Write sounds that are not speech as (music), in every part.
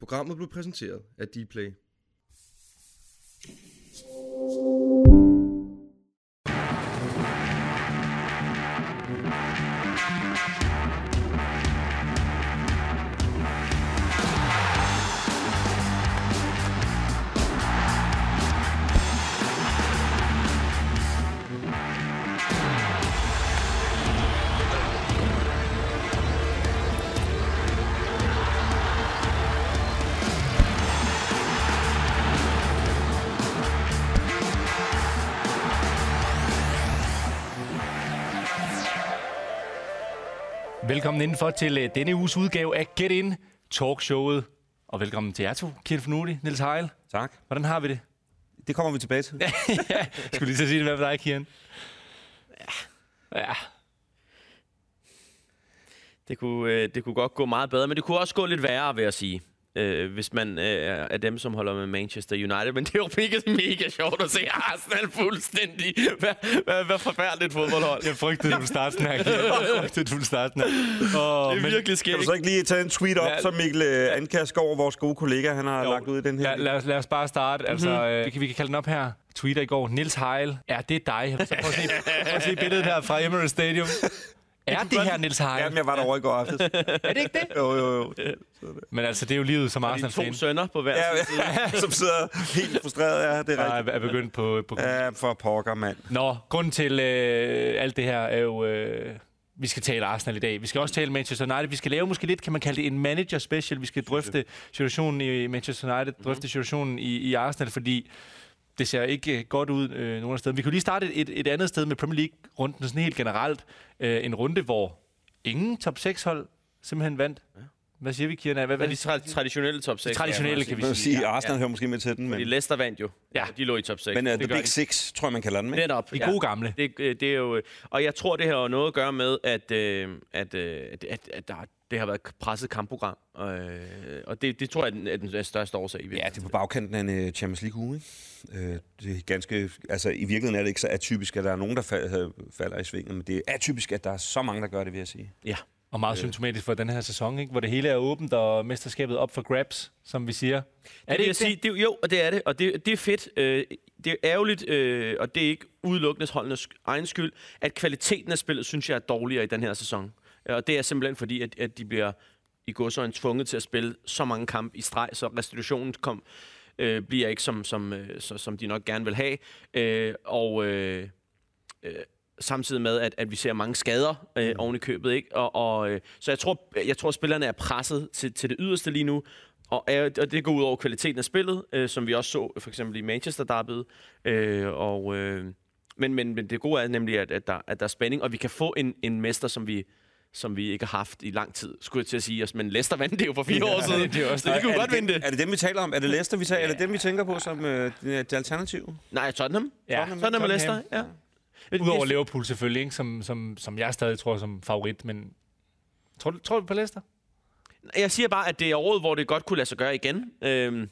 Programmet blev præsenteret af Dplay. Velkommen indenfor til uh, denne uges udgave af Get In Talkshowet. Og velkommen til jer to, Kjeld Fnuti, Niels Heil. Tak. Hvordan har vi det? Det kommer vi tilbage til. (laughs) ja, skulle lige så sige det, hvad med dig, Kieran? Ja. ja. Det kunne, øh, det kunne godt gå meget bedre, men det kunne også gå lidt værre, vil jeg sige. Øh, hvis man øh, er dem, som holder med Manchester United. Men det er jo mega, mega sjovt at se Arsenal fuldstændig. Hvad, hvad, hvad forfærdeligt fodboldhold. Jeg frygtede, du ville starte sådan her. Jeg (laughs) frygtede, du ville starte sådan her. Oh, Det er virkelig Kan skægt. du så ikke lige tage en tweet op, Ja. som Mikkel øh, Ankerskov, vores gode kollega, han har Jo. lagt ud i den her? Ja, lad, os, lad os bare starte. Altså, Mhm. øh, vi, kan, vi kan kalde den op her. Twitter i går. Nils Heil. Er det dig? Så prøv at se, prøv at se billedet her fra Emirates Stadium. Er det her Nils Heil? Jamen, jeg var derovre i går aftes. (laughs) Er det ikke det? jo, jo, jo. Men altså, det er jo livet som De to Arsenal-fan. sønner på hver Ja, (laughs) side. ja, som sidder helt frustreret. Ja, det er Der rigtigt. er, er begyndt på, på Ja, for pokker, mand. Nå, grunden til øh, alt det her er jo... Øh, vi skal tale Arsenal i dag. Vi skal også tale Manchester United. Vi skal lave måske lidt, kan man kalde det, en manager special. Vi skal drøfte situationen i Manchester United, drøfte situationen i, i Arsenal, fordi det ser ikke øh, godt ud øh, nogen af steder. Vi jo lige starte et, et andet sted med Premier League-runden, sådan helt generelt. Øh, en runde, hvor ingen top 6-hold simpelthen vandt. Hvad siger vi, Kieran? Hvad, Hvad er de tra- traditionelle top 6? traditionelle, kan vi sige. sige, Arsenal hører måske med til den, Fordi men, Leicester vandt jo. Ja. De lå i top 6. men uh, The Big de. Six, tror jeg, man kalder ikke? Netop. De gode gamle. Det, øh, det er jo, øh, og jeg tror, det har jo noget at gøre med, at, øh, at, øh, at, at, at der, det har været et presset kampprogram. Øh, og det, det tror jeg er den, er den største årsag i Ja, det er på bagkanten af en uh, Champions League uge, ikke? Uh, det er ganske, altså i virkeligheden er det ikke så atypisk, at der er nogen, der fa- falder i svinget, men det er atypisk, at der er så mange, der gør det, vil jeg sige. Ja. Og meget symptomatisk for den her sæson, ikke? hvor det hele er åbent og mesterskabet op for grabs, som vi siger. Er det, vil jeg sige, det, er jo- jo, og det er det, og det, det er fedt. Øh, det er ærgerligt, øh, og det er ikke udelukkende holdenes egen skyld, at kvaliteten af spillet, synes jeg, er dårligere i den her sæson. Øh, Og det er simpelthen fordi, at, at de bliver i godsøjne tvunget til at spille så mange kampe i streg, så restitutionen kom, øh, bliver ikke som, som, øh, så, som de nok gerne vil have. Øh, og øh, øh, samtidig med, at, at vi ser mange skader øh, mm. oven i købet. Ikke? Og, og, øh, så jeg tror, jeg tror, at spillerne er presset til, til det yderste lige nu, og, er, og det går ud over kvaliteten af spillet, øh, som vi også så for eksempel i Manchester derbyet. Øh, og, øh, men, men, men det gode er nemlig, at, at, der, at der er spænding, og vi kan få en, en mester, som vi som vi ikke har haft i lang tid, skulle jeg til at sige os. Men Leicester vandt det jo for fire år siden. det er også så de kunne godt det, vinde det. er det dem, vi taler om? Er det Leicester, vi taler? Er det dem, vi tænker på som øh, det, det alternativ? Nej, Tottenham. Ja, Tottenham, Tottenham og Leicester, ja. Udover Liverpool selvfølgelig, ikke? Som, som, som jeg stadig tror som favorit, men tror, du- tror du på Leicester? Jeg siger bare, at det er året, hvor det godt kunne lade sig gøre igen. Øhm,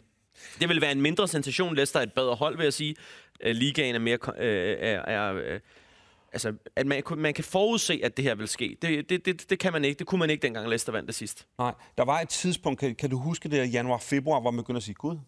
det vil være en mindre sensation. Leicester er et bedre hold, vil jeg sige. Øh, ligaen er mere... Øh, er, er, øh, altså, at man, man kan forudse, at det her vil ske. Det, det, det, det kan man ikke. Det kunne man ikke, dengang Leicester vandt det sidst. Nej, der var et tidspunkt, kan, kan du huske det, januar-februar, hvor man begynder at sige, gud,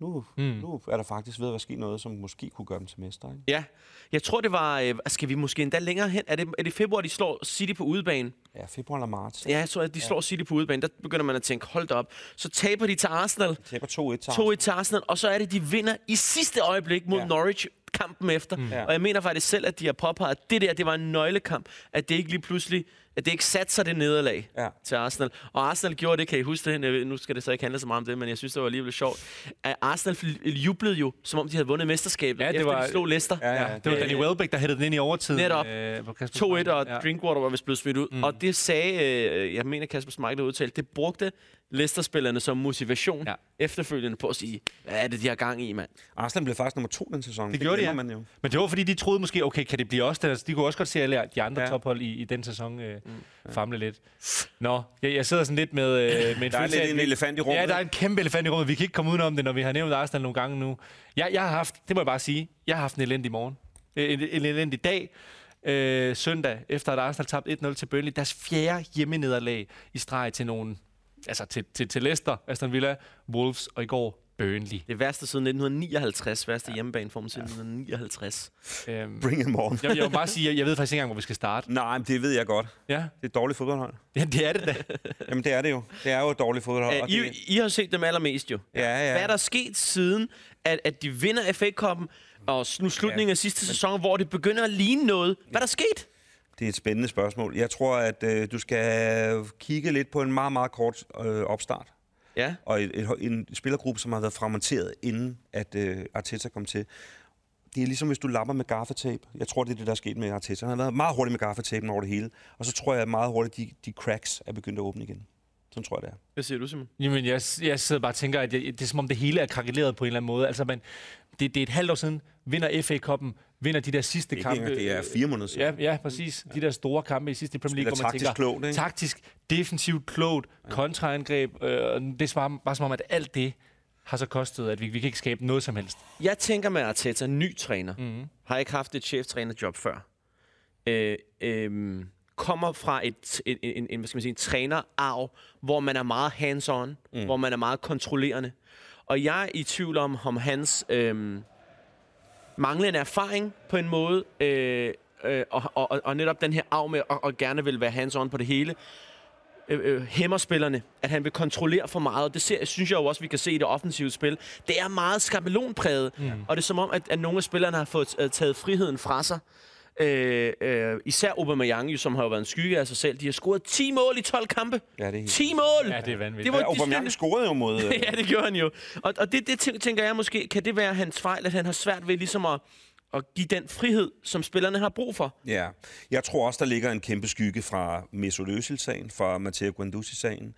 nu, mm. nu er der faktisk ved at ske noget, som måske kunne gøre dem til mester. Ikke? Ja, jeg tror, det var... Øh, skal vi måske endda længere hen? Er det, er det i februar, de slår City på udebane? Ja, februar eller marts. Ja, jeg tror, at de slår City på udebane. Der begynder man at tænke, hold da op. Så taber de til Arsenal. Taber 2-1 til 2-1 til Arsenal, og så er det, de vinder i sidste øjeblik mod Ja. ja. Norwich kampen efter. Mm. Og jeg mener faktisk selv, at de har påpeget, at det der, det var en nøglekamp. At det ikke lige pludselig, at det ikke satte sig det nederlag Ja. til Arsenal. Og Arsenal gjorde det, kan I huske det? Nu skal det så ikke handle så meget om det, men jeg synes, det var alligevel sjovt. At Arsenal jublede jo, som om de havde vundet mesterskabet, Ja, det efter var- de slog Leicester. Ja, ja, Ja, det var Danny Welbeck, der hættede den ind i overtiden. Netop. Øh, på Kasper 2-1, Schmeichel. og Ja. Drinkwater var vist blevet smidt ud. Mm. Og det sagde, øh, jeg mener Kasper Schmeichel udtalt, det brugte Leicester-spillerne som motivation Ja. efterfølgende på at sige, hvad er det, de har gang i, mand? Arsenal blev faktisk nummer to den sæson. Det gjorde de, ja. Man jo. Men det var, fordi de troede måske, okay, kan det blive os? Altså, de kunne også godt se alle de andre. Ja. tophold i, i den sæson øh, mm. famle lidt. Nå, jeg, jeg sidder sådan lidt med, øh, med (laughs) en Der er lidt en vi- elefant i rummet. Ja, der er en kæmpe elefant i rummet. Vi kan ikke komme udenom det, når vi har nævnt Arsenal nogle gange nu. Jeg, jeg har haft, det må jeg bare sige, jeg har haft en elendig morgen. En, en elendig dag. Øh, søndag, efter at Arsenal tabte 1-0 til Burnley. Deres fjerde hjemmenederlag i streg til nogle altså til, til, til Leicester, Aston Villa, Wolves og i går Burnley. Det værste siden 1959, værste ja. hjemmebaneform siden 1959. Øhm, Bring him on. jeg, jeg vil bare sige, jeg, jeg ved faktisk ikke engang, hvor vi skal starte. Nej, men det ved jeg godt. Ja, Det er et dårligt fodboldhold. (laughs) ja det er det da. (laughs) Jamen, det er det jo. Det er jo et dårligt fodboldhold. Og I, det, I har set dem allermest jo. Ja, ja. Hvad er der sket siden, at, at de vinder FA-koppen, og nu slutningen af sidste sæson, hvor det begynder at ligne noget? Hvad er der sket? det er et spændende spørgsmål. Jeg tror, at øh, du skal kigge lidt på en meget, meget kort øh, opstart. Ja. Og et, et, en spillergruppe, som har været fragmenteret, inden at øh, Arteta kom til. Det er ligesom, hvis du lapper med gaffatape. Jeg tror, det er det, der er sket med Arteta. Han har været meget hurtig med gaffatapen over det hele. Og så tror jeg at meget hurtigt, de, de cracks er begyndt at åbne igen. Sådan tror jeg, det er. Hvad siger du, Simon? Jamen, jeg, jeg sidder bare og tænker, at jeg, det er som om det hele er krakeleret på en eller anden måde. Altså, man, det, det er et halvt år siden, vinder FA-koppen, vinder de der sidste Ikke kampe. engang, det er fire måneder siden. Ja, ja, præcis. De der store kampe i sidste Premier League, hvor man taktisk tænker, klogt, ikke? taktisk, defensivt klogt, kontraangreb. Øh, det er bare, bare som om, at alt det har så kostet, at vi, vi kan ikke skabe noget som helst. Jeg tænker med Arteta, ny træner. Mhm. Mm-hmm. Har ikke haft et cheftrænerjob før. Øh, øh, kommer fra et, en, en, en, hvad skal man sige, en trænerarv, hvor man er meget hands-on, mm. hvor man er meget kontrollerende. Og jeg er i tvivl om, om hans øh, manglende erfaring på en måde, øh, øh, og, og, og- netop den her arv med at og gerne vil være hands-on på det hele, øh, øh, hæmmer spillerne, at han vil kontrollere for meget. Og det ser, synes jeg jo også, vi kan se i det offensive spil. Det er meget skabelonpræget, mm. og det er som om, at, at nogle af spillerne har fået øh, taget friheden fra sig. Øh, øh, især Aubameyang, jo, som har jo været en skygge af sig selv. De har scoret 10 mål i 12 kampe. Ja, det er helt... 10 mål! Ja, det er vanvittigt. Det var- Ja, Aubameyang scorede jo mod... (laughs) Øh, ja, det gjorde han jo. Og, og det, det tæ- tænker jeg måske, kan det være hans fejl, at han har svært ved ligesom at, at give den frihed, som spillerne har brug for? Ja, jeg tror også, der ligger en kæmpe skygge fra Mesut Özil-sagen, fra Matteo Guendouzi-sagen.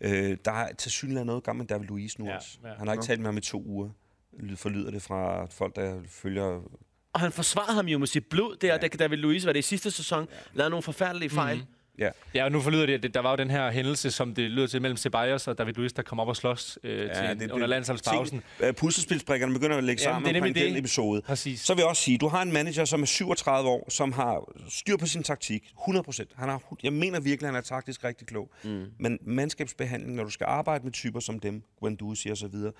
Øh, der er til synligheden noget gammelt David Luiz nu Ja, også. ja. Han har ikke talt med ham i to uger, ly- forlyder det fra folk, der følger... Og han forsvarede ham jo med sit blod der, ja. da David Luiz var det i sidste sæson, ja. lavede nogle forfærdelige fejl. Mm-hmm. Ja, Ja, og nu forlyder det, at der var jo den her hændelse, som det lyder til mellem Ceballos og David Luiz, der kom op og slås øh, til ja, det, under landsholdspausen. Øh, Puslespilsbrikkerne begynder at lægge Jamen, sammen det er omkring nemlig den episode. Præcis. Så vil jeg også sige, du har en manager, som er 37 år, som har styr på sin taktik. 100 procent. Han har, jeg mener virkelig, at han er taktisk rigtig klog. Mm. Men mandskabsbehandling, når du skal arbejde med typer som dem, Guendouzi og så videre,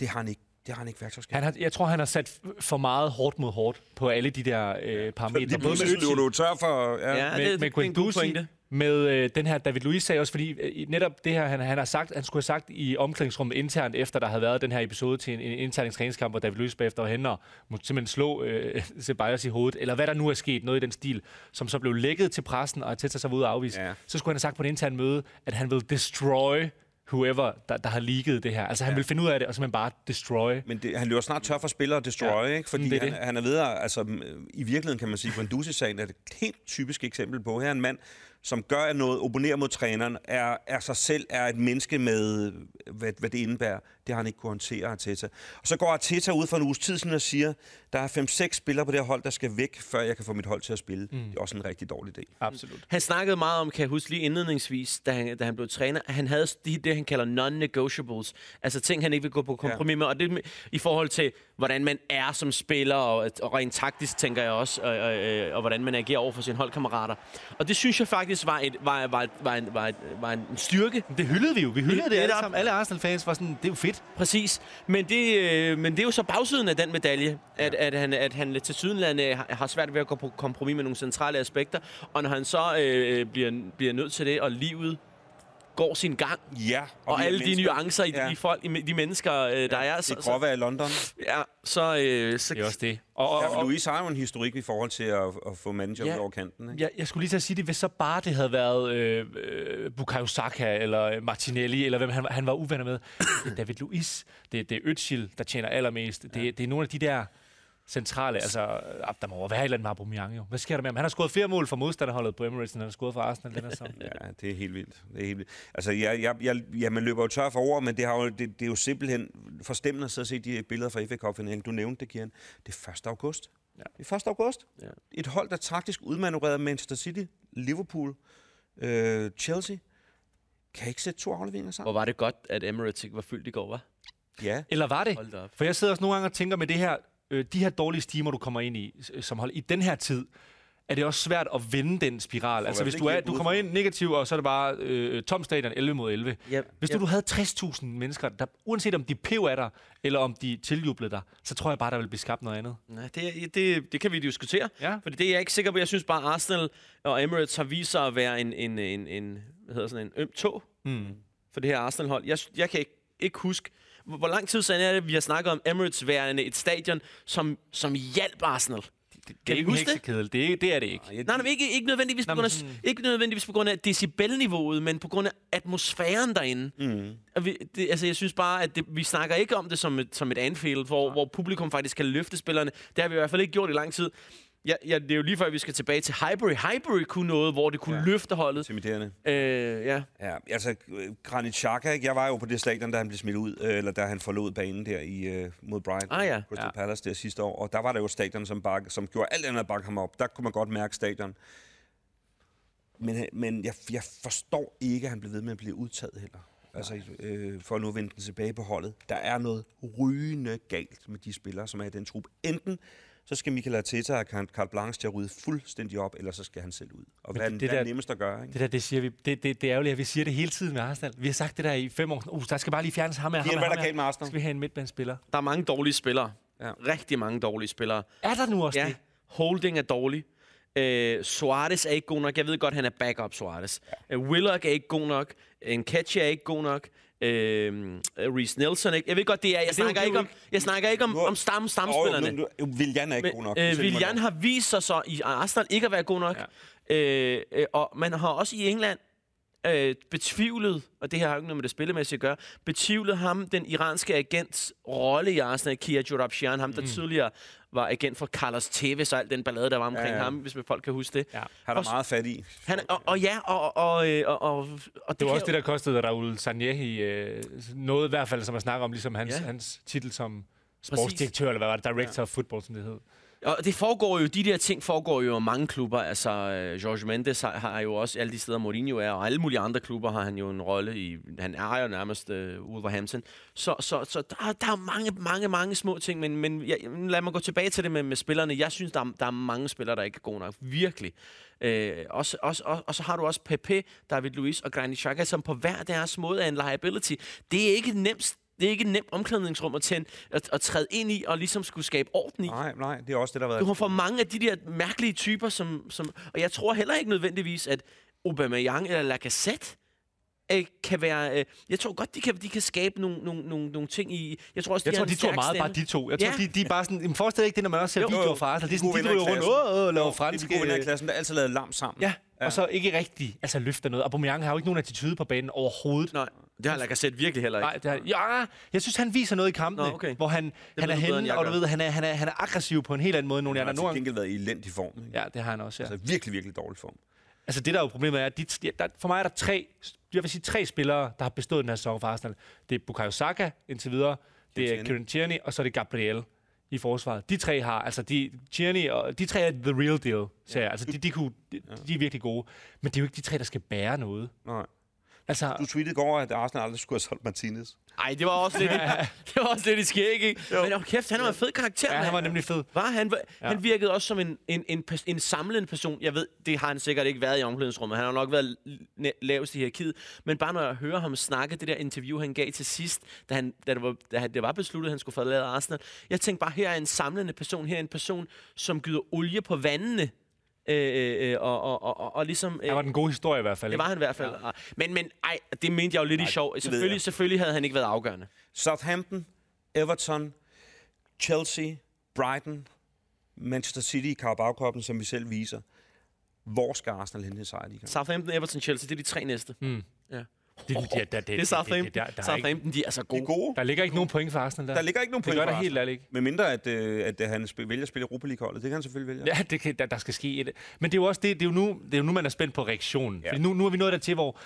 det har han ikke. Det har han ikke værktøjskab. Han har, jeg tror, han har sat for meget hårdt mod hårdt på alle de der øh, parametre. Lige Både pludselig med løber du tør for... Ja. Ja, med, det- med det en god Guendouzi, med øh, den her David Luiz sag også, fordi øh, netop det her, han, han har sagt, han skulle have sagt i omklædningsrummet internt, efter der havde været den her episode til en, en intern træningskamp, hvor David Luiz bagefter var henne og måtte simpelthen slå øh, (laughs) Ceballos i hovedet, eller hvad der nu er sket, noget i den stil, som så blev lækket til pressen, og Arteta så var ude og afvise. Ja. Så skulle han have sagt på et internt møde, at han vil destroy whoever, der, der har leaget det her. Altså han vil finde ud af det, og simpelthen bare destroy. Men det, han løber snart tør for spillere at destroy, Ja, ja. ikke? Fordi det er han, det. han er ved at, altså, i virkeligheden kan man sige, Guendouzi-sagen er et helt typisk eksempel på. Her er en mand, som gør noget, opponerer mod træneren, er, er sig selv, er et menneske med, hvad, hvad det indebærer. Det har han ikke kunne håndtere, Arteta. Og så går Arteta ud for en uges tid siden og siger, der er 5-6 spillere på det her hold, der skal væk, før jeg kan få mit hold til at spille. Mm. Det er også en rigtig dårlig idé. Absolut. Han snakkede meget om, kan jeg huske lige indledningsvis, da han, da han blev træner, at han havde det, det han kalder non-negotiables. Altså ting, han ikke vil gå på kompromis med. Og det med- i forhold til, hvordan man er som spiller, og, og rent taktisk, tænker jeg også, og, og, og, og hvordan man agerer over for sine holdkammerater. Og det synes jeg faktisk var, et, var, var, var, en, var, et, var en styrke. Det hyldede vi jo. Vi hyldede det, det alle sammen. Alle Arsenal-fans var sådan, det er jo fedt. Præcis. Men det, øh, men det er jo så bagsiden af den medalje, at, at, han, at han til sydenlande har, har svært ved at gå på kompromis med nogle centrale aspekter. Og når han så øh, bliver, bliver nødt til det, og livet går sin gang, Ja, og, er alle de nuancer i Ja. de, folk, i de mennesker, øh, der er, så, så, grove af London. ja, så, øh, så Det er også det. Og, og, Ja, og, Louise har jo en historik i forhold til at, at få manager Ja. ja. over kanten. Ikke? Jeg, jeg skulle lige til at sige det, hvis så bare det havde været øh, øh, Bukayo Saka eller øh, Martinelli, eller hvem han, var- han var uvenner med. (coughs) David Luiz, det, det er Özil, der tjener allermest. Det, det er nogle af de der centrale, altså, øh, der må være et eller andet med Aubameyang jo. Hvad sker der med ham? Han har scoret flere mål for modstanderholdet på Emirates, end han har scoret for Arsenal den her sæson. (laughs) Ja, det er helt vildt. Det er helt vildt. Altså, jeg, jeg, jeg, ja, man løber jo tør for ord, men det, har jo, det, det er jo simpelthen forstemmende at sidde og se de billeder fra FA cup -finalen. Du nævnte det, Kian. Det er 1. august. Ja. Det er 1. august. Ja. Et hold, der taktisk udmanøvrerede Manchester City, Liverpool, øh, Chelsea, kan ikke sætte to afleveringer hvor sammen. var det godt, at Emirates ikke var fyldt i går, var? Ja. Eller var det? Hold da op. For jeg sidder også nogle gange og tænker med det her, øh, de her dårlige stimer, du kommer ind i, øh, som hold i den her tid, er det også svært at vende den spiral. Altså, hvis du, er, du kommer ind negativ, og så er det bare øh, tom stadion 11 mod 11. Yep. Hvis Yep. du, du havde 60.000 mennesker, der, uanset om de pev af dig, eller om de tiljublede dig, så tror jeg bare, der vil blive skabt noget andet. Nej, det, det, det kan vi diskutere. Ja. Fordi det er jeg ikke sikker på. Jeg synes bare, Arsenal og Emirates har vist sig at være en, en, en, en, hvad hedder sådan en øm tog Mm. for det her Arsenal-hold. Jeg, jeg kan ikke, ikke huske, hvor, lang tid siden er det, vi har snakket om Emirates værende et stadion, som, som hjalp Arsenal. Det, det er ikke det? Det, er- det er det ikke. Nej, nej, ikke, ikke, nødvendigvis på grund af, ikke nødvendigvis på grund af decibelniveauet, men på grund af atmosfæren derinde. Mm. Og vi, det, altså, jeg synes bare, at det, vi snakker ikke om det som et, som et Anfield, hvor, hvor publikum faktisk kan løfte spillerne. Det har vi i hvert fald ikke gjort i lang tid. Ja, ja, det er jo lige før, vi skal tilbage til Highbury. Highbury kunne noget, hvor det kunne ja. Løfte holdet. Intimiderende. Øh, ja. Ja, altså øh, Granit Xhaka, ikke? jeg var jo på det stadion, da han blev smidt ud, øh, eller da han forlod banen der i, øh, mod Brighton, Ah, ja. Crystal Ja. Palace der sidste år, og der var der jo stadion, som, bare, som gjorde alt andet at bakke ham op. Der kunne man godt mærke stadion. Men, men jeg, jeg forstår ikke, at han blev ved med at blive udtaget heller. Altså, øh, for at nu at vende den tilbage på holdet. Der er noget rygende galt med de spillere, som er i den trup. Enten så skal Michael Arteta og Carl Blanche til at rydde fuldstændig op, eller så skal han selv ud. Og hvad, det- det, det hvad er der- nemmest at gøre? Ikke? Det der, det siger vi. Det, det, det er ærgerligt, at vi siger det hele tiden med Arsenal. Vi har sagt det der i fem år. Uh, der skal bare lige fjernes ham her, hvad er der med Arsenal? Skal vi have en midtbanespiller? Der er mange dårlige spillere. Ja. Rigtig mange dårlige spillere. Er der nu også Ja, det? Holding er dårlig. Øh, Suarez er ikke god nok. Jeg ved godt, han er backup Suarez. Ja. Øh, Willock er ikke god nok. Nketiah er ikke god nok. Øh, Reece Nelson ikke... Jeg ved godt, det er... Jeg jo- snakker det er ikke jo om, jeg snakker ikke om, om stam, stamspillerne. Nu, nu, Willian er ikke god nok. Men, øh, Willian hvordan- har vist sig så i Arsenal ikke at være god nok. Ja. Øh, øh, og man har også i England øh, betvivlet, og det her har jo ikke noget med det spillemæssige at gøre, betvivlet ham, den iranske agents rolle i Arsenal, Kia Jorabshian, ham der mm. tidligere var agent for Carlos Tevez og al den ballade, der var omkring Ja, ja, ham, hvis man folk kan huske det. Ja. Han er meget fat i. Han, og, og ja, og, og, øh, og, og, og det, Det var også det, der kostede Raul Sanjehi øh, noget i hvert fald, som man snakker om, ligesom hans, Ja. ja. hans titel som sportsdirektør, eller hvad var det? Director ja. of Football, som det hed. Og det foregår jo, de der ting foregår jo i mange klubber. Altså, øh, Jorge George Mendes har, har jo også alle de steder, Mourinho er, og alle mulige andre klubber har han jo en rolle i. Han er jo nærmest øh, Wolverhampton. Så, så, så der, der er mange, mange, mange små ting, men, men jeg, lad mig gå tilbage til det med, med spillerne. Jeg synes, der er, der er mange spillere, der ikke er gode nok. Virkelig. Øh, også, også, og, og så har du også Pepe, David Luiz og Granit Xhaka, som på hver deres måde er en liability. Det er ikke nemt det er ikke et nemt omklædningsrum at, tænde, at, at træde ind i og ligesom skulle skabe orden i. Nej, nej, det er også det, der har været... Du har for mange af de der mærkelige typer, som, som... Og jeg tror heller ikke nødvendigvis, at Aubameyang eller Lacazette øh, kan være... Øh, jeg tror godt, de kan, de kan skabe nogle, nogle, nogle, nogle ting i... Jeg tror også, Jeg de tror, har de to er meget stemme. bare de to. Jeg tror, Ja. de, de er bare sådan... Forestil dig ikke det, når man også ser videoer fra Arsenal. Det er sådan, de driver rundt åh, laver Jo, fransk... De gode venner i øh, klassen, der altid lavet lam sammen. Ja, og så ikke rigtig altså, løfter noget. Aubameyang har jo ikke nogen attitude på banen overhovedet. Nej, det har Lacazette virkelig heller ikke. Nej, det er, ja, jeg synes, han viser noget i kampene, Nå, okay. hvor han, han ved er henne, og du ved, han er, han, er, han er aggressiv på en helt anden måde end nogle af Han har andre. til gengæld været i elendig form. Ikke? Ja, det har han også, ja. Altså virkelig, virkelig dårlig form. Altså det, der er jo problemet er, at de, der, for mig er der tre, jeg vil sige tre spillere, der har bestået den her sæson for Arsenal. Det er Bukayo Saka indtil videre, det er. Kieran Tierney, og så er det Gabriel i forsvaret. De tre har, altså de, Tierney og, de tre er the real deal, siger jeg. Altså de, de, kunne, de, de er virkelig gode. Men det er jo ikke de tre, der skal bære noget. Nej. Altså, Du tweetede i går, at Arsenal aldrig skulle have solgt Martinez. Nej, det var også lidt, (laughs) (laughs) det var også lidt i skæg, ikke? Men oh, kæft, han var en fed karakter, ja, han var nemlig fed. Var han, Ja. han virkede også som en, en, en, en samlende person. Jeg ved, det har han sikkert ikke været i omklædningsrummet. Han har nok været lavest i hierarkiet. Men bare når jeg hører ham snakke, det der interview, han gav til sidst, da, han, da, det, var, da han- det var besluttet, at han skulle forlade Arsenal. Jeg tænkte bare, her er en samlende person. Her er en person, som gyder olie på vandene. Øh, øh, og, og, og, og, og ligesom... Han var den gode historie i hvert fald. det var han i hvert fald. Ja. Men, men ej, det mente jeg jo lidt i sjov. Selvfølgelig, selvfølgelig havde han ikke været afgørende. Southampton, Everton, Chelsea, Brighton, Manchester City i Carabao som vi selv viser. Hvor skal Arsenal hente sejr i Southampton, Everton, Chelsea, det er de tre næste. Mm. Ja. Det, det, det, det, Det er Southampton. der, der, er ikke, Southampton, de er så De gode. gode. der ligger ikke nogen point for Arsenal der. Der ligger ikke nogen det point gør for der helt ærligt ikke. Med mindre, at, øh, at øh, han sp- vælger at spille Europa League-holdet. Det kan han selvfølgelig vælge. Ja, det kan, der, der skal ske et. Men det er jo også det, det er jo nu, det er jo nu man er spændt på reaktionen. Ja. Ja. nu, nu er vi nået dertil, hvor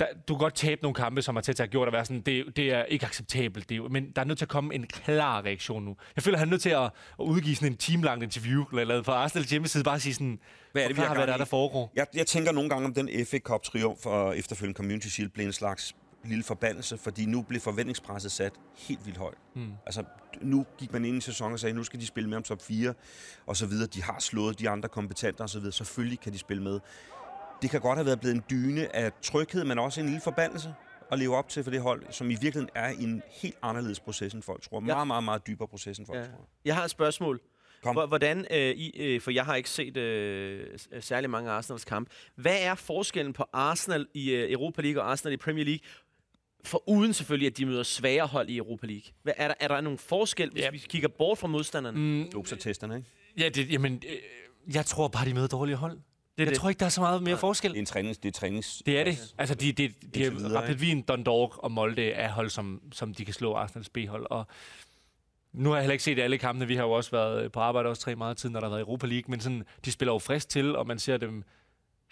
der, du kan godt tabe nogle kampe, som Arteta har gjort, og være sådan, det, det er ikke acceptabelt. Det er, men der er nødt til at komme en klar reaktion nu. Jeg føler, han er nødt til at, at udgive sådan en timelangt interview, eller lavet på Arsenal hjemmeside, bare sige sådan, Hvad er det, vi har hvad der er, der foregår. Jeg, jeg tænker nogle gange, om den FA Cup-triumf og efterfølgende Community Shield blev en slags lille forbandelse, fordi nu blev forventningspresset sat helt vildt højt. Mm. Altså, nu gik man ind i sæsonen og sagde, nu skal de spille med om top 4, og så videre. De har slået de andre kompetenter og så videre. Selvfølgelig kan de spille med. Det kan godt have været blevet en dyne af tryghed, men også en lille forbandelse at leve op til for det hold, som i virkeligheden er en helt anderledes proces, end folk tror. Meget, meget, meget dybere proces, end folk Ja. tror. Jeg har et spørgsmål. Kom. Hvor- Hvordan, øh, I, øh, for jeg har ikke set øh, s- særlig mange Arsenals kampe. Hvad er forskellen på Arsenal i øh, Europa League og Arsenal i Premier League? For uden selvfølgelig, at de møder svære hold i Europa League. Hvad, er, der, er der nogen forskel, hvis Ja. vi kigger bort fra modstanderne? Mm, Mm. testerne, ikke? Ja, det, jamen, øh, jeg tror bare, de møder dårlige hold. Det er Jeg det. tror ikke, der er så meget mere forskel. Det er en trænings... Det er trænings... Det er det. Altså, de, de, de, de Rapid Wien, Dundalk og Molde er hold, som, som de kan slå Arsenals B-hold. Og nu har jeg heller ikke set alle kampene. Vi har jo også været på arbejde også tre meget tid, når der har været Europa League. Men sådan, de spiller jo frisk til, og man ser dem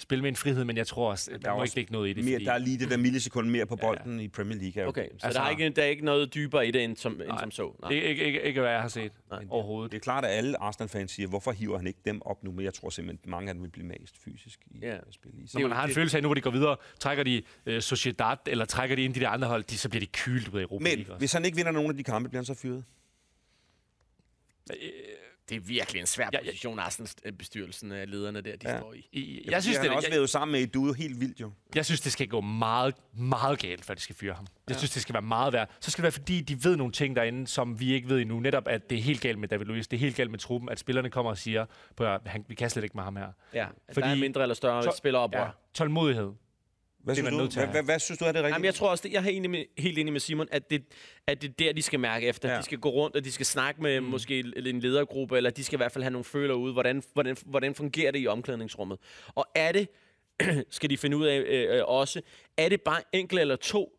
spille med en frihed. Men jeg tror også, der, er der må også ikke noget i det. Mere, fordi, der er lige det der millisekund mere på bolden ja. i Premier League. er Okay, så Altså- altså, der, er ikke, der er ikke noget dybere i det, end som, end Nej. som så? Nej. ikke, ikke, ikke, ikke, hvad jeg har set Nej. overhovedet. Det er klart, at alle Arsenal-fans siger, hvorfor hiver han ikke dem op nu? Men jeg tror simpelthen, at mange af dem vil blive mast fysisk i Ja. at spille i. Når man har en det- følelse af, nu hvor de går videre, trækker de øh, Sociedad, eller trækker de ind i de der andre hold, de, så bliver de kylt ud af Europa Men hvis han ikke vinder nogen af de kampe, bliver han så fyret. Det er virkelig en svær Ja, ja. position, Arsenals øh, bestyrelsen af lederne der, de Ja. ja. står i. I- Jeg Jeg synes, det, har også jeg, været sammen med Edu helt vildt jo. Jeg synes, det skal gå meget, meget galt, før de skal fyre ham. Jeg synes, det skal være meget værd. Så skal det være, fordi de ved nogle ting derinde, som vi ikke ved endnu. Netop, at det er helt galt med David Luiz. Det er helt galt med truppen. At spillerne kommer og siger, at han, vi kan slet ikke med ham her. Ja, fordi, der er mindre eller større Så- spilleroprør. Ja, tålmodighed. Hvad Det synes, du? Hvad, hvad, hvad synes du er det rigtige? Jamen, jeg tror også, det, jeg er enig med, helt enig med Simon, at det, at det er der, de skal mærke efter. Ja. Ja. De skal gå rundt, og de skal snakke med mm. måske en ledergruppe, eller de skal i hvert fald have nogle føler ude. Hvordan, hvordan, hvordan fungerer det i omklædningsrummet? Og er det, (clears throat) skal de finde ud af øh, øh, også, er det bare enkelt eller to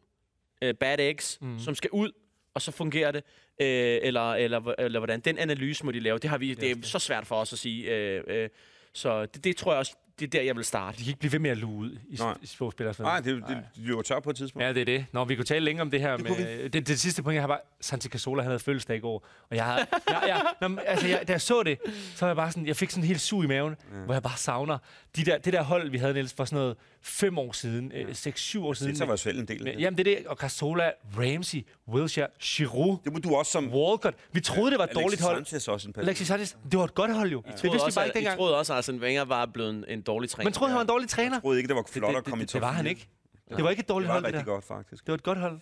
øh, bad eggs, mm. som skal ud, og så fungerer det? Øh, eller, eller, eller hvordan? Den analyse må de lave. Det, har vi, det er så svært for os at sige. Øh, øh, så det, det tror jeg også, det er der, jeg vil starte. De kan ikke blive ved med at luge ud i, Nej. i små spillere. Nej, det, det, det løber tør på et tidspunkt. Ja, det er det. Nå, vi kunne tale længere om det her. Det med, det, det, sidste point, jeg har bare... Santi Cazorla, han havde fødselsdag i går. Og jeg havde... jeg, jeg, når, altså, jeg, da jeg så det, så var jeg bare sådan... Jeg fik sådan en helt sug i maven, ja. hvor jeg bare savner... De der, det der hold, vi havde, Niels, for sådan noget fem år siden, øh, seks, syv år siden. Det var selv en del af Men, det. jamen, det er det. Og Cazorla, Ramsey, Wilshere, Giroud, Det må du også som Walcott. Vi troede, det var et Alexis dårligt hold. Sanchez også en periode. Alexis Sanchez, det var et godt hold jo. Det vidste vi også, bare at- ikke dengang. I troede også, at Arsene Wenger var blevet en, en dårlig træner. Man troede, han var en dårlig træner. Jeg troede ikke, det var flot det, at komme i det, top det var han 4. ikke. Det var ikke et Det dårligt var hold, det rigtig der. godt, faktisk. Det var et godt hold.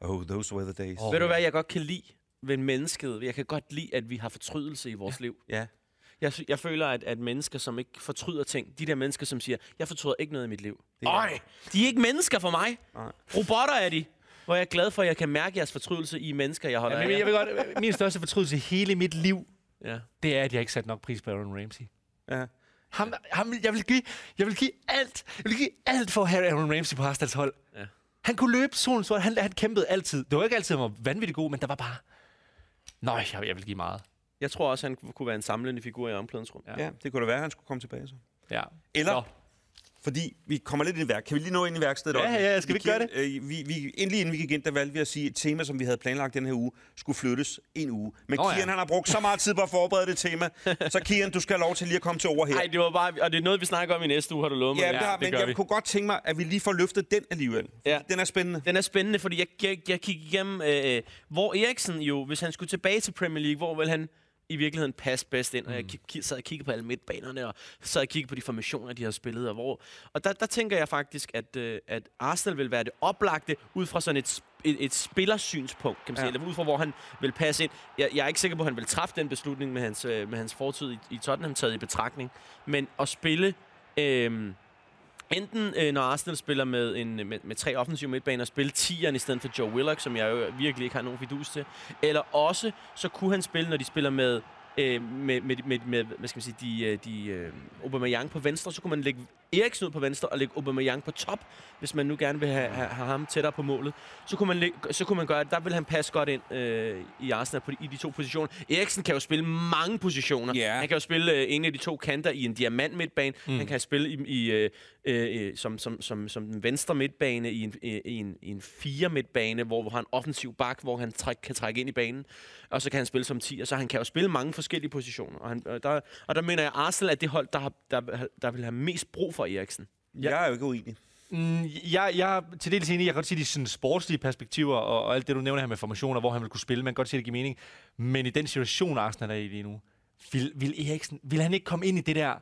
Oh, those were the days. Åh. Ved du hvad, jeg godt kan lide ved mennesket? Jeg kan godt lide, at vi har fortrydelse i vores ja. liv. Ja. Jeg, jeg føler, at, at mennesker, som ikke fortryder ting, de der mennesker, som siger, jeg fortryder ikke noget i mit liv. Øj, de er ikke mennesker for mig. Nej. Robotter er de. Hvor jeg er glad for, at jeg kan mærke jeres fortrydelse i mennesker, jeg holder Ja, af. men jeg vil godt, min største fortrydelse i hele mit liv, Ja. det er, at jeg ikke sat nok pris på Aaron Ramsey. Ja. Ham, ham, jeg, vil give, jeg vil give alt. Jeg vil give alt for at have Aaron Ramsey på Arsenals hold. Ja. Han kunne løbe solen sort. Han, han kæmpede altid. Det var ikke altid, han var vanvittigt god, men der var bare... Nej, jeg, jeg vil give meget. Jeg tror også, han kunne være en samlende figur i omklædningsrum. Ja. ja, det kunne da være, at han skulle komme tilbage så. Ja. Eller, Nå. fordi vi kommer lidt ind i værk. Kan vi lige nå ind i værkstedet? Ja, også? ja, ja, skal vi ikke gøre ind, Øh, vi, vi, endelig inden vi gik ind, der valgte vi at sige, at et tema, som vi havde planlagt den her uge, skulle flyttes en uge. Men ja. Kian, han har brugt så meget tid på at forberede det tema. Så Kian, du skal have lov til lige at komme til ord her. Nej, det var bare... Og det er noget, vi snakker om i næste uge, har du lovet mig. Ja, Ja, det har, det men gør jeg vi. kunne godt tænke mig, at vi lige får løftet den alligevel. Ja. Den er spændende. Den er spændende, fordi jeg, jeg, jeg kiggede igennem, øh, hvor Eriksen jo, hvis han skulle tilbage til Premier League, hvor vil han i virkeligheden passe bedst ind? Og jeg ki- ki- sad og kiggede på alle midtbanerne, og sad og kiggede på de formationer, de har spillet, og hvor... Og der, der tænker jeg faktisk, at, øh, at Arsenal vil være det oplagte, ud fra sådan et, et, et spillersynspunkt, kan man sige, Ja. eller ud fra, hvor han vil passe ind. Jeg, jeg er ikke sikker på, at han vil træffe den beslutning med hans, øh, med hans fortid i, i Tottenham taget i betragtning, men at spille... Øh, Enten øh, når Arsenal spiller med, en, med, med tre offensive midtbaner, spille 10'eren i stedet for Joe Willock, som jeg jo virkelig ikke har nogen fidus til. Eller også, så kunne han spille, når de spiller med, øh, med, med, med, med hvad skal man sige, de, øh, de øh, Aubameyang på venstre, så kunne man lægge Eriksen ud på venstre og lægge Aubameyang på top, hvis man nu gerne vil have, have, have ham tættere på målet. Så kunne man, lægge, så kunne man gøre, der vil han passe godt ind øh, i Arsenal på de, i de to positioner. Eriksen kan jo spille mange positioner. Ja. Han kan jo spille øh, en af de to kanter i en diamant midtbane. Mm. Han kan spille i, i, øh, øh, som, som, som, som den venstre midtbane i en, i en, i en fire midtbane, hvor, hvor han offensiv bak, hvor han træk, kan trække ind i banen. Og så kan han spille som 10, og så han kan jo spille mange forskellige positioner. Og, han, og, der, og der mener jeg, at Arsenal er det hold, der, har, der, der vil have mest brug for Eriksen. Jeg er jo ikke uenig. Mm, jeg, jeg er til dels enig. Jeg kan godt sige de sådan sportslige perspektiver, og, og alt det, du nævner her med formationer, hvor han vil kunne spille. Man kan godt se, det giver mening. Men i den situation, Arsenal er i lige nu, vil, vil, Eriksen, vil han ikke komme ind i det der,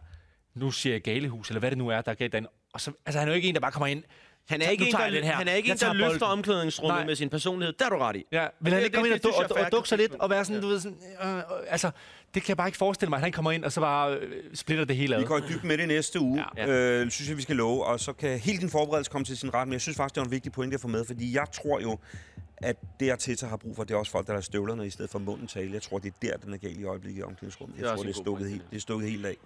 nu siger jeg galehus, eller hvad det nu er, der er galt derinde. Og så, altså, han er jo ikke en, der bare kommer ind, Han er ikke en, der, jeg den her. han er ikke Jeg en, der løfter bolden. omklædningsrummet Nej. med sin personlighed. Der er du ret i. Ja, vil han ikke komme ind og, jeg og, og dukke sig lidt og være sådan, du ved, sådan, øh, øh, altså, det kan jeg bare ikke forestille mig, at han kommer ind og så bare øh, splitter det hele ad. Vi går i dybden med det næste uge, Ja. øh, synes jeg, vi skal love, og så kan hele din forberedelse komme til sin ret, men jeg synes faktisk, det er en vigtig point at få med, fordi jeg tror jo, at det, Arteta har brug for, det er også folk, der er støvlerne i stedet for munden tale. Jeg tror, det er der, den er galt i øjeblikket i omklædningsrummet. Det er Jeg også tror, det er stukket helt, det er stukket helt af.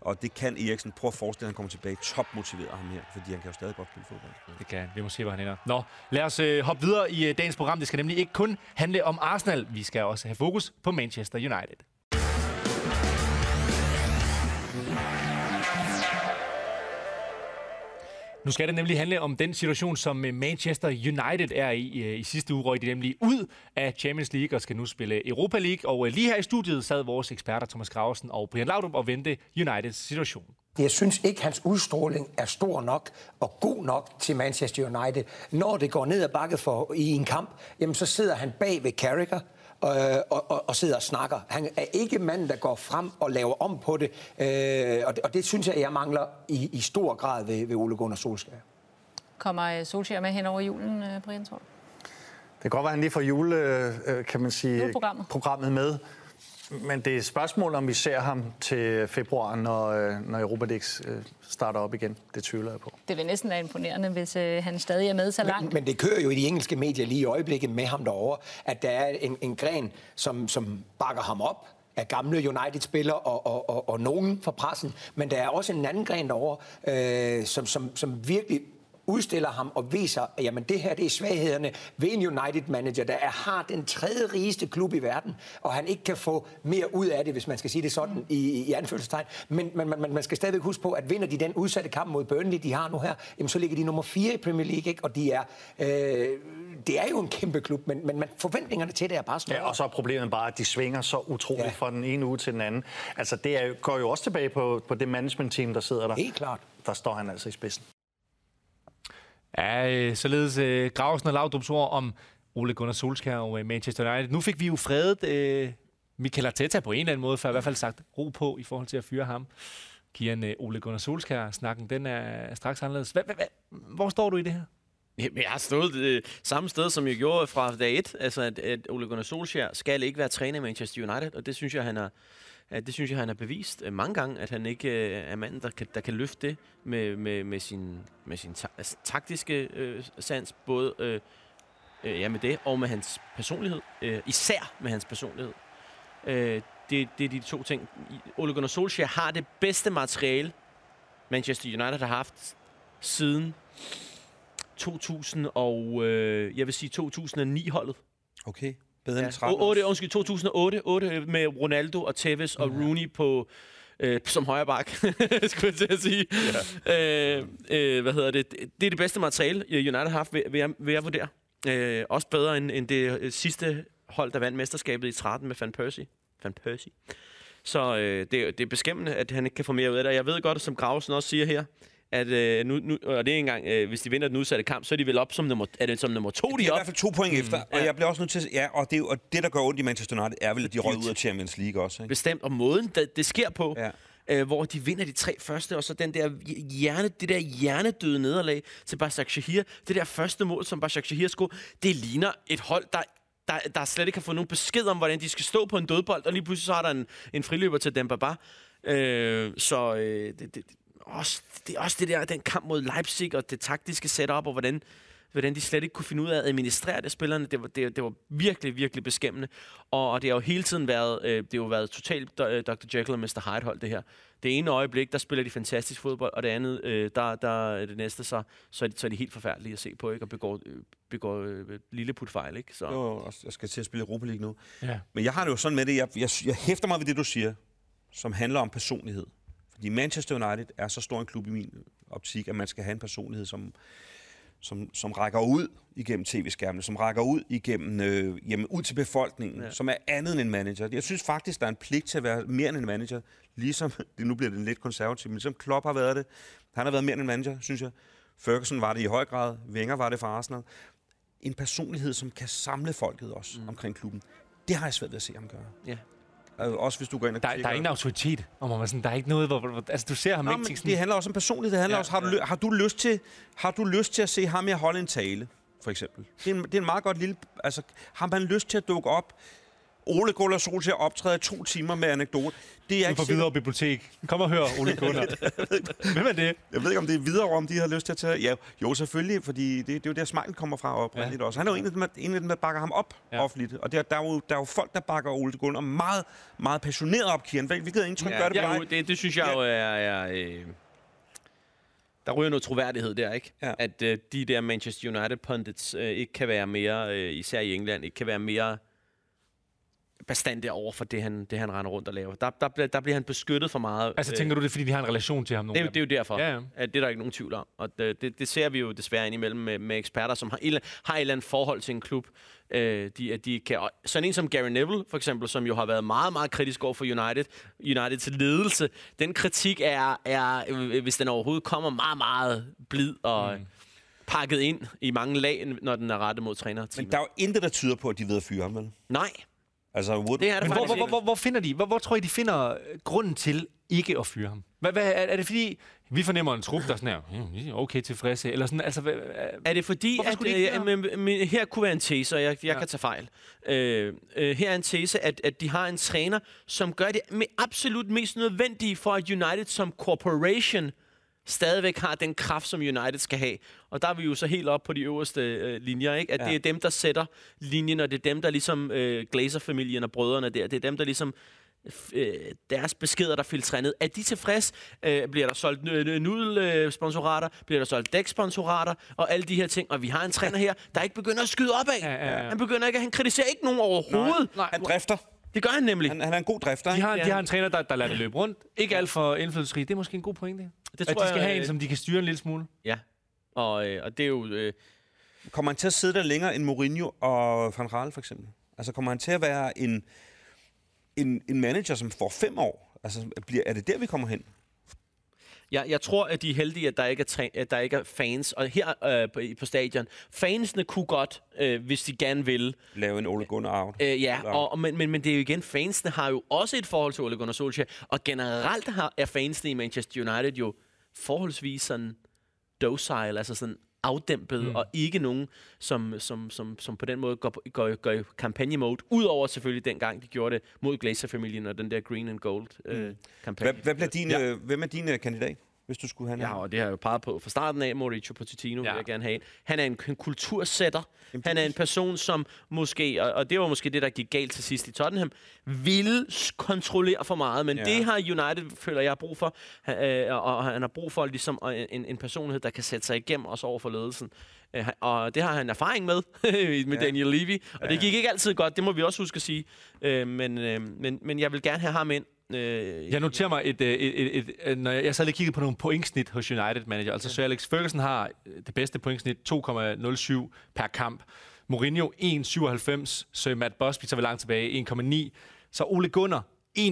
Og det kan Eriksen. Prøv at forestille, at han kommer tilbage topmotiveret ham her, fordi han kan jo stadig godt spille fodbold. Det kan. Vi må se, hvor han ender. Nå, lad os øh, hoppe videre i øh, dagens program. Det skal nemlig ikke kun handle om Arsenal. Vi skal også have fokus på Manchester United. Nu skal det nemlig handle om den situation, som øh, Manchester United er i. Øh, I sidste uge røg de nemlig ud af Champions League og skal nu spille Europa League. Og øh, lige her i studiet sad vores eksperter Thomas Grausen og Brian Laudrup og vendte Uniteds situation. Jeg synes ikke, hans udstråling er stor nok og god nok til Manchester United. Når det går ned ad bakke for i en kamp, jamen så sidder han bag ved Carragher og, og, og, og sidder og snakker. Han er ikke manden, der går frem og laver om på det. Øh, og, det og det synes jeg, jeg mangler i, i stor grad ved, ved Ole Gunnar Solskjaer. Kommer øh, Solskjaer med hen over julen, øh, Brian, tror du? Det kan godt være, at han lige får jule, øh, kan man sige, programmet med. Men det er et spørgsmål, om vi ser ham til februar, når, øh, når Europa League øh, starter op igen. Det tvivler jeg på. Det vil næsten være imponerende, hvis øh, han stadig er med så langt. Men, men det kører jo i de engelske medier lige i øjeblikket med ham derovre, at der er en, en gren, som, som bakker ham op af gamle United-spillere og, og, og, og nogen fra pressen. Men der er også en anden gren derovre, øh, som, som, som virkelig udstiller ham og viser, at jamen, det her det er svaghederne ved en United-manager, der er, har den tredje rigeste klub i verden, og han ikke kan få mere ud af det, hvis man skal sige det sådan i, i anførselstegn. Men man, man, man skal stadigvæk huske på, at vinder de den udsatte kamp mod Burnley, de har nu her, jamen, så ligger de nummer 4 i Premier League, ikke? og de er, øh, det er jo en kæmpe klub, men, men man, forventningerne til det er bare større. Ja, og så er problemet bare, at de svinger så utroligt Ja. fra den ene uge til den anden. Altså, det er, går jo også tilbage på, på det management-team, der sidder der. Helt klart. Der står han altså i spidsen. Ja, øh, således øh, Graversen og Laudrup's ord om Ole Gunnar Solskjaer og øh, Manchester United. Nu fik vi jo fredet øh, Mikel Arteta på en eller anden måde, for i hvert fald sagt ro på i forhold til at fyre ham. Kian øh, Ole Gunnar Solskjaer-snakken, den er straks anderledes. Hva, hva, hva, hvor står du i det her? Jamen, jeg har stået øh, samme sted, som jeg gjorde fra dag 1. Altså, at, at Ole Gunnar Solskjaer skal ikke være træner i Manchester United, og det synes jeg, han har, det synes jeg, han har bevist øh, mange gange, at han ikke øh, er manden, der kan, der kan løfte det med, med, med sin, med sin ta- altså, taktiske øh, sans, både øh, øh, ja, med det og med hans personlighed. Øh, især med hans personlighed. Øh, det, det er de to ting. Ole Gunnar Solskjaer har det bedste materiale, Manchester United har haft siden 2000 og øh, jeg vil sige 2009-holdet. Okay. Bedre end Ja. 13 O- 8, undskyld, 2008 8 med Ronaldo og Tevez og Rooney på øh, som højre bak, (laughs) skulle jeg til at sige. Ja. Øh, øh, hvad hedder det? Det er det bedste materiale, United har haft, vil, vil, jeg, vil jeg vurdere. Øh, også bedre end, end det øh, sidste hold, der vandt mesterskabet i 13 med Van Persie. Van Persie. Så øh, det, det er beskæmmende, at han ikke kan få mere ud af det. Jeg ved godt, som Gravesen også siger her, at øh, nu, nu, og det er engang, øh, hvis de vinder den udsatte kamp, så er de vel op som nummer, er det som nummer to, de De er er i op? hvert fald to point efter, og ja. jeg bliver også nødt til at... Ja, og det, og det, der gør ondt i Manchester United, er vel, at de røg ud af Champions League også. Ikke? bestemt, og måden, det, det sker på, Ja. øh, hvor de vinder de tre første, og så den der hjerne, det der hjernedøde nederlag til Basak Shahir, det der første mål, som Basak Shahir scorede, det ligner et hold, der der, der slet ikke har fået nogen besked om, hvordan de skal stå på en dødbold, og lige pludselig så er der en, en friløber til Dembaba. Øh, så øh, det, det, også, det er også det der, den kamp mod Leipzig, og det taktiske setup, og hvordan, hvordan de slet ikke kunne finde ud af at administrere det spillerne. Det var, det, det var virkelig, virkelig beskæmmende. Og, og det har jo hele tiden været, øh, det har jo været totalt øh, Dr. Jekyll og Mr. Hyde hold det her. Det ene øjeblik, der spiller de fantastisk fodbold, og det andet, øh, der, der det næste, så, så, er de, så er de helt forfærdelige at se på, ikke? Og begår, øh, begår øh, lilleputfejl, ikke? Så. Jo, jeg skal til at spille Europa League nu. Ja. Men jeg har det jo sådan med det, jeg, jeg, jeg hæfter mig ved det, du siger, som handler om personlighed. Fordi Manchester United er så stor en klub i min optik, at man skal have en personlighed, som, som, som rækker ud igennem tv-skærmene, som rækker ud igennem øh, jamen, ud til befolkningen, ja. Som er andet end en manager. Jeg synes faktisk, der er en pligt til at være mere end en manager, ligesom, (laughs) det, nu bliver det lidt konservativt, men ligesom Klopp har været det. Han har været mere end en manager, synes jeg. Ferguson var det i høj grad. Wenger var det for Arsenal. En personlighed, som kan samle folket også mm. omkring klubben. Det har jeg svært ved at se ham gøre. Ja. Altså, også hvis du går ind og Der, der er ingen autoritet. Og man sådan, der er ikke noget, hvor, hvor altså du ser ham Nå, ikke men sådan, det handler også om personlighed. Det handler Ja, også, har, du, har, du lyst til, har du lyst til at se ham her holde en tale, for eksempel? Det er en, det er en meget godt lille... Altså, har man lyst til at dukke op? Ole Gunnar Solskjaer optræder to timer med anekdote. Det er på ikke videre bibliotek. Kom og hør, Ole (laughs) Gunnar. Hvem er det? Jeg ved ikke, om det er videre, om de har lyst til at tage... Ja, jo, selvfølgelig, fordi det, det er jo der, Smeichel kommer fra oprindeligt ja. også. Han er jo en af dem, der- en af dem, der bakker ham op Ja. ja. offentligt. Og der, der, er jo, der er jo folk, der bakker Ole Gunnar meget, meget passioneret op. Hvad- Hvilket indtryk gør det på ja, dig? det, det synes jeg jo er... er øh, der ryger noget troværdighed der, ikke? Ja. At øh, de der Manchester United pundits øh, ikke kan være mere, øh, især i England, ikke kan være mere bestandte over for det, han, det, han render rundt og laver. Der, der, bliver, der bliver han beskyttet for meget. Altså øh, tænker du det, er, fordi de har en relation til ham? det, er jo- det er jo derfor. Ja, ja. At det er der ikke nogen tvivl om. Og det, det, det ser vi jo desværre indimellem med, med eksperter, som har, et, har et eller andet forhold til en klub. Øh, de, at de kan, og sådan en som Gary Neville, for eksempel, som jo har været meget, meget kritisk over for United, Uniteds ledelse, den kritik er, er øh, hvis den overhovedet kommer, meget, meget blid og mm. pakket ind i mange lag, når den er rettet mod trænerteamet. Men der er jo intet, der tyder på, at de ved at fyre ham, vel? Nej, Altså, Wood, det er det Men hvor, hvor, hvor, hvor, finder de? Hvor, hvor tror I, de finder grunden til ikke at fyre ham? Hvad, hvad, er, er det fordi, vi fornemmer en trup, der sådan er "Hmm, er okay tilfredse? Eller sådan, altså, hvad, er- det fordi, at de ikke øh, men, men, her kunne være en tese, og jeg, jeg Ja. ja. kan tage fejl. Øh, øh, her er en tese, at, at de har en træner, som gør det med absolut mest nødvendige for, at United som corporation stadigvæk har den kraft, som United skal have. Og der er vi jo så helt op på de øverste øh, linjer, ikke? At ja. Det er dem, der sætter linjen, og det er dem, der ligesom øh, Glazer-familien og brødrene der, det er dem, der ligesom øh, deres beskeder, der filtrerer ned. Er de tilfreds? Øh, bliver der solgt nudelsponsorater? Bliver der solgt dæksponsorater? Og alle de her ting. Og vi har en træner her, der ikke begynder at skyde op af. Ja, ja, ja. Han begynder ikke, han kritiserer ikke nogen overhovedet. Nej. han drifter. Det gør han nemlig. Han, han er en god drifter, de har, Ja. de har en træner, der, der lader det løbe rundt. Ikke alt for indflydelsesrig. Det er måske en god pointe. Det at de tror skal jeg, have en, øh, som de kan styre en lille smule. Ja. Og, øh, og det er jo... Øh, Kommer han til at sidde der længere end Mourinho og Van Gaal, for eksempel? Altså, kommer han til at være en, en, en manager, som får fem år? Altså, bliver, er det der, vi kommer hen? Jeg, jeg tror, at de er heldige, at der ikke er, at der ikke er fans. Og her øh, på, på stadion, fansene kunne godt, øh, hvis de gerne ville. Lave en Ole Gunnar out? Øh, ja, og, og, men, men, men det er jo igen, fansene har jo også et forhold til Ole Gunnar Solskjaer. Og generelt har, er fansene i Manchester United jo forholdsvis sådan docile, altså sådan afdæmpet, mm. og ikke nogen, som, som, som, som på den måde går, går, går i kampagne-mode. Udover selvfølgelig dengang, de gjorde det mod Glazer-familien og den der Green and Gold øh, kampagne. Hvad, hvad bliver din, Ja. hvem er din kandidat, hvis du skulle have? Ja, og det har jeg jo peget på fra starten af. Mauricio Pochettino ja. Ja. vil jeg gerne have. Han er en, en kultursætter. Han er en person, som måske, og, og det var måske det, der gik galt til sidst i Tottenham, ville s- kontrollere for meget. Men ja. Ja. det har United, føler jeg, brug for. Han, øh, og han har brug for ligesom en, en personlighed, der kan sætte sig igennem også over for ledelsen. Øh, og det har han erfaring med, (laughs) med ja. Daniel Levy. Og det gik ikke altid godt, det må vi også huske at sige. Øh, men, øh, men, men jeg vil gerne have ham ind. Øh, Jeg noterer mig, et, et, et, et, et, når jeg, jeg sad lige og kiggede på nogle pointsnit hos United Manager. Altså Sir Alex Ferguson har øh, det bedste pointsnit, 2,07 per kamp. Mourinho 1,97. Sir Matt Busby, så vi langt tilbage, 1,9. Så Ole Gunnar 1,88.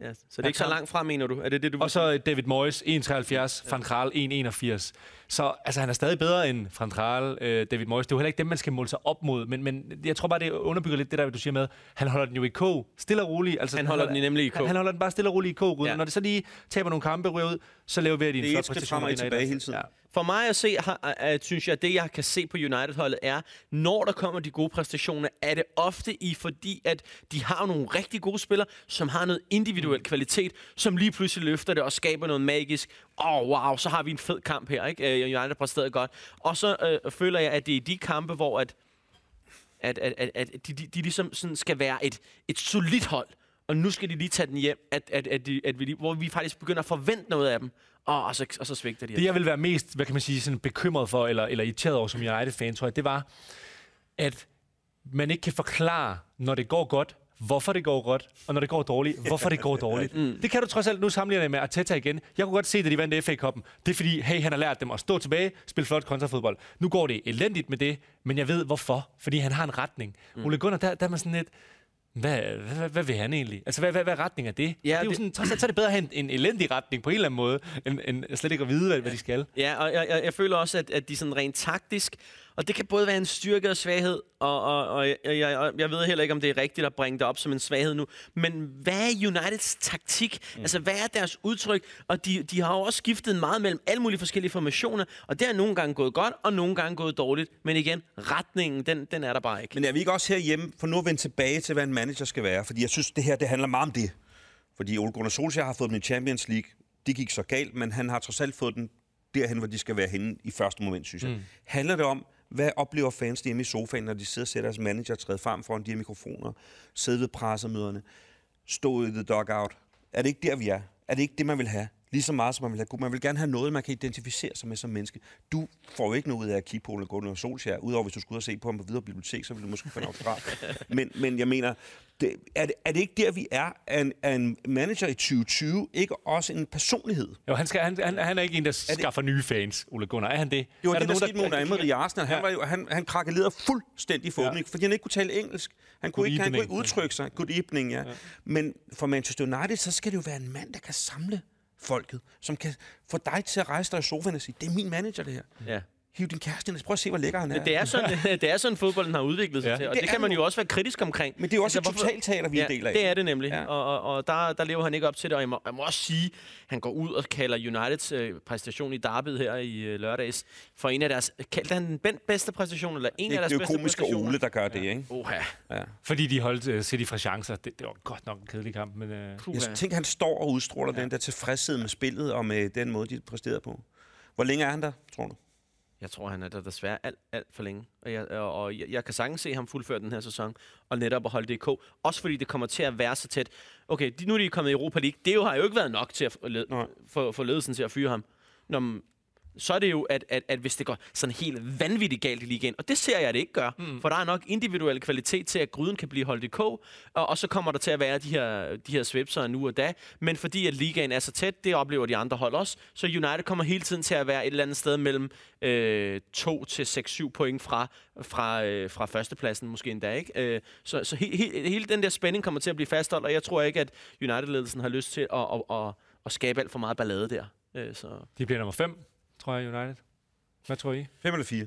ja, så det er ikke så langt fra, mener du? Er det det, du Og så David Moyes 1,73. Van Gaal 1,81. Så altså, han er stadig bedre end Van Gaal, øh, David Moyes. Det er jo heller ikke dem, man skal måle sig op mod. Men, men jeg tror bare, det underbygger lidt det der, du siger med, han holder den jo i kog. Stille og roligt. Altså, Han holder den nemlig i kog. Han, han holder den bare stille og roligt i kog. Ja. Når det så lige taber nogle kampe ryger ud, så laver vi Det er flot et præstation. frem og et vinder tilbage hele tiden. Ja. For mig at se, har, at, synes jeg, at det, jeg kan se på United-holdet, er, når der kommer de gode præstationer, er det ofte i, fordi at de har nogle rigtig gode spillere, som har noget individuel kvalitet, som lige pludselig løfter det og skaber noget magisk. Åh, oh, wow, så har vi en fed kamp her, ikke? Øh, United præsterede godt. Og så øh, føler jeg, at det er de kampe, hvor at, at, at, at, at de, de, de ligesom sådan skal være et, et solidt hold, og nu skal de lige tage den hjem, at, at, at, de, at vi, lige- hvor vi faktisk begynder at forvente noget af dem, og, og, så, og så svigter de. Det, jeg vil være mest, hvad kan man sige, sådan bekymret for, eller, eller irriteret over som United-fan, tror jeg, det var, at man ikke kan forklare, når det går godt, hvorfor det går godt, og når det går dårligt, (laughs) hvorfor det går dårligt. Mm. Det kan du trods alt, nu sammenligner jeg med Arteta igen. Jeg kunne godt se, da de vandt FA-koppen. Det er fordi, hey, han har lært dem at stå tilbage, spille flot kontrafodbold. Nu går det elendigt med det, men jeg ved hvorfor. Fordi han har en retning. Mm. Ole Gunnar, der, der er man sådan lidt, hvad, hvad, hvad vil han egentlig? Altså, hvad, hvad, hvad retning er det? Ja, det er jo det- sådan, trods alt, så er det bedre at have en, en elendig retning på en eller anden måde, end, end slet ikke at vide, hvad, hvad de skal. Ja, og jeg, jeg, jeg føler også, at, at de sådan rent taktisk, og det kan både være en styrke og svaghed, og, og, og jeg, jeg, jeg ved heller ikke, om det er rigtigt at bringe det op som en svaghed nu, men hvad er Uniteds taktik? Mm. Altså, hvad er deres udtryk? Og de, de har jo også skiftet meget mellem alle mulige forskellige formationer, og det har nogle gange gået godt, og nogle gange gået dårligt, men igen, retningen, den, den er der bare ikke. Men er vi ikke også herhjemme, for nu at vende tilbage til, hvad en manager skal være? Fordi jeg synes, det her det handler meget om det. Fordi Ole Gunnar Solskjaer har fået dem i Champions League. Det gik så galt, men han har trods alt fået dem derhen, hvor de skal være henne i første moment, synes jeg. Mm. Handler det om, hvad oplever fans hjemme i sofaen, når de sidder og ser deres manager træde frem foran de her mikrofoner, sidde ved pressemøderne, stå i the dugout? Er det ikke der, vi er? Er det ikke det, man vil have? Lige så meget, som man vil have. Man vil gerne have noget, man kan identificere sig med som menneske. Du får jo ikke noget ud af at kigge på Ole Gunnar Solskjaer, udover hvis du skulle ud og se på ham på videre bibliotek, så ville du måske få en autograf. (laughs) men, men jeg mener, det, er, det, er det ikke der, vi er? Er en, er en manager i 2020 ikke også en personlighed? Jo, han, skal, han, han, han er ikke en, der skaffer nye fans, Ole Gunnar. Er han det? Det var er det, der nogen, skete med Unai Emery i Arsenal. Han, Ja. var jo, han, han krakkelerede fuldstændig for Ja. åbning, fordi han ikke kunne tale engelsk. Han kunne, Good ikke, han kunne ikke udtrykke sig. Good evening, ja. ja. Men for Manchester United, så skal det jo være en mand, der kan samle folket, som kan få dig til at rejse dig i sofaen og sige, det er min manager, det her. Ja. Hiv din kæreste ind. Prøv at se, hvor lækker han er. Men det er sådan, (laughs) (laughs) det er sådan fodbolden har udviklet sig Ja. ja. til, og Det det, er kan man det jo også være kritisk omkring. Men det er jo også Altså, et totalteater, vi er en del af. det er det nemlig. Ja. Ja. Og, og, og der, der lever han ikke op til det, og jeg må, jeg må også sige, han går ud og kalder Uniteds øh, præstation i derbyet her i øh, lørdags for en af deres... Kaldte han den bedste præstation, eller en Det, af det deres er jo bedste komiske præstationer? Ole, der gør det, ikke? Oha. Ja. Fordi de holdt uh, City fra chancer. Det, det var godt nok en kedelig kamp, men... Uh. Jeg tænker, han står og udstråler ja. den der tilfredshed med spillet og med den måde, de præsterede på. Hvor længe er han der, tror du? Jeg tror, han er der desværre alt, alt for længe. Og jeg, og jeg, jeg kan sagtens se ham fuldføre den her sæson, og netop at holde det i kog. Også fordi det kommer til at være så tæt. Okay, de, nu er de kommet i Europa League. Det jo har jo ikke været nok til at få ledelsen til at fyre ham. Nå, men så er det jo, at, at, at hvis det går sådan helt vanvittigt galt i ligaen, og det ser jeg, at det ikke gør, mm. for der er nok individuel kvalitet til, at gryden kan blive holdt i kog, og, og så kommer der til at være de her, de her svipser nu og da, men fordi at ligaen er så tæt, det oplever de andre hold også, så United kommer hele tiden til at være et eller andet sted mellem øh, 2 til 6-7 point fra, fra, øh, fra førstepladsen, måske endda, ikke? Øh, så så he, he, hele den der spænding kommer til at blive fastholdt, og jeg tror ikke, at United-ledelsen har lyst til at, at, at, at skabe alt for meget ballade der. Øh, så de bliver nummer 5, tror jeg, United. Hvad tror I? Fem eller fire?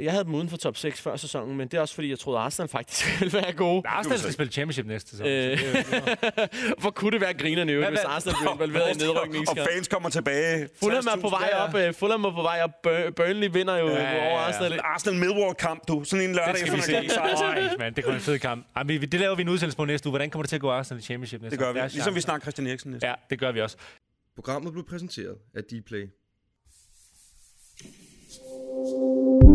Jeg havde dem uden for top 6 før sæsonen, men det er også fordi, jeg troede, at Arsenal faktisk (laughs) ville være gode. Arsenal skal spille championship næste sæson. Øh, (laughs) Hvor kunne det være grinerne, hvis hvad- Arsenal blev involveret i Og nedrykningskamp? fans kommer tilbage. Fulham er på vej op. øh, Fulham er på vej op. Bur- Burnley vinder jo Ja, ja, ja, ja. over Arsenal. Arsenal Millwall kamp, du. Sådan en lørdag Det skal vi se. Øj, mand, det kommer en fed kamp. Ej, men vi- det laver vi en udsendelse på næste uge. Hvordan kommer det til at gå Arsenal i championship næste Det gør vi. Ligesom vi snakker Christian Eriksen næste. Ja, det gør vi også. Programmet blev præsenteret af Dplay. Thank you.